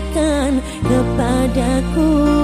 berikan kepadaku.